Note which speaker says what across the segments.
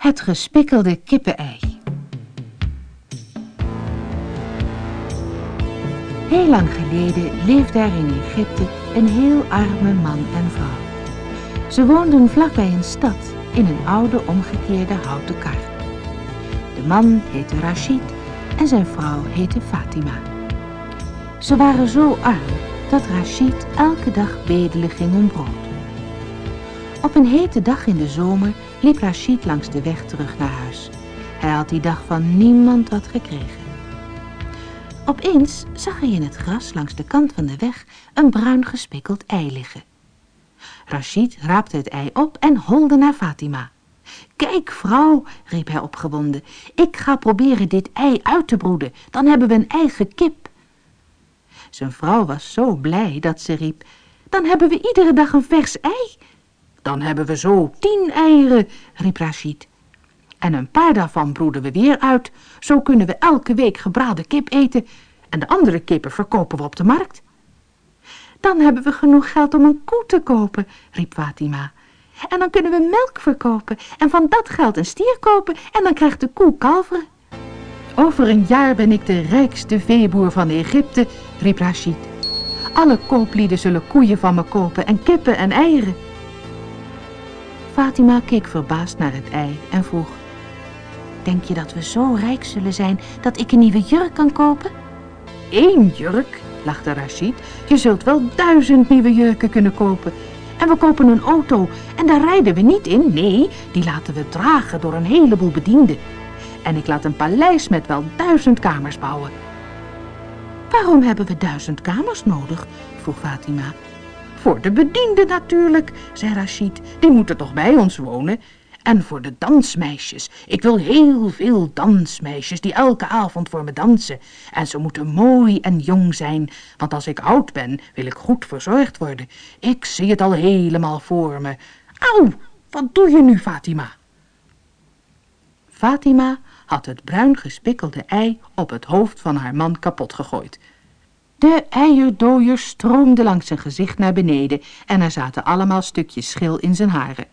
Speaker 1: Het gespikkelde kippenei. Heel lang geleden leefde er in Egypte een heel arme man en vrouw. Ze woonden vlakbij een stad in een oude omgekeerde houten kar. De man heette Rashid en zijn vrouw heette Fatima. Ze waren zo arm dat Rashid elke dag bedelen ging om brood. Op een hete dag in de zomer liep langs de weg terug naar huis. Hij had die dag van niemand wat gekregen. Opeens zag hij in het gras langs de kant van de weg een bruin gespikkeld ei liggen. Rashid raapte het ei op en holde naar Fatima. Kijk, vrouw, riep hij opgewonden, ik ga proberen dit ei uit te broeden, dan hebben we een eigen kip. Zijn vrouw was zo blij dat ze riep, dan hebben we iedere dag een vers ei. Dan hebben we zo tien eieren, riep Rashid. En een paar daarvan broeden we weer uit. Zo kunnen we elke week gebraden kip eten. En de andere kippen verkopen we op de markt. Dan hebben we genoeg geld om een koe te kopen, riep Fatima. En dan kunnen we melk verkopen en van dat geld een stier kopen en dan krijgt de koe kalveren. Over een jaar ben ik de rijkste veeboer van Egypte, riep Rashid. Alle kooplieden zullen koeien van me kopen en kippen en eieren. Fatima keek verbaasd naar het ei en vroeg... Denk je dat we zo rijk zullen zijn dat ik een nieuwe jurk kan kopen? Eén jurk, lachte Rashid. Je zult wel duizend nieuwe jurken kunnen kopen. En we kopen een auto en daar rijden we niet in. Nee, die laten we dragen door een heleboel bedienden. En ik laat een paleis met wel duizend kamers bouwen. Waarom hebben we duizend kamers nodig? vroeg Fatima. Voor de bedienden natuurlijk, zei Rashid. Die moeten toch bij ons wonen? En voor de dansmeisjes. Ik wil heel veel dansmeisjes die elke avond voor me dansen. En ze moeten mooi en jong zijn, want als ik oud ben, wil ik goed verzorgd worden. Ik zie het al helemaal voor me. Auw, wat doe je nu, Fatima? Fatima had het bruin gespikkelde ei op het hoofd van haar man kapot gegooid. De eierdooier stroomde langs zijn gezicht naar beneden en er zaten allemaal stukjes schil in zijn haren.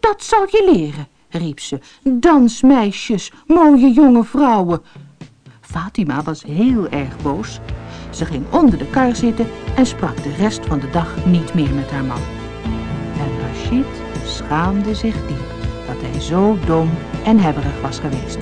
Speaker 1: Dat zal je leren, riep ze. Dansmeisjes, mooie jonge vrouwen. Fatima was heel erg boos. Ze ging onder de kar zitten en sprak de rest van de dag niet meer met haar man. En Rashid schaamde zich diep dat hij zo dom en hebberig was geweest.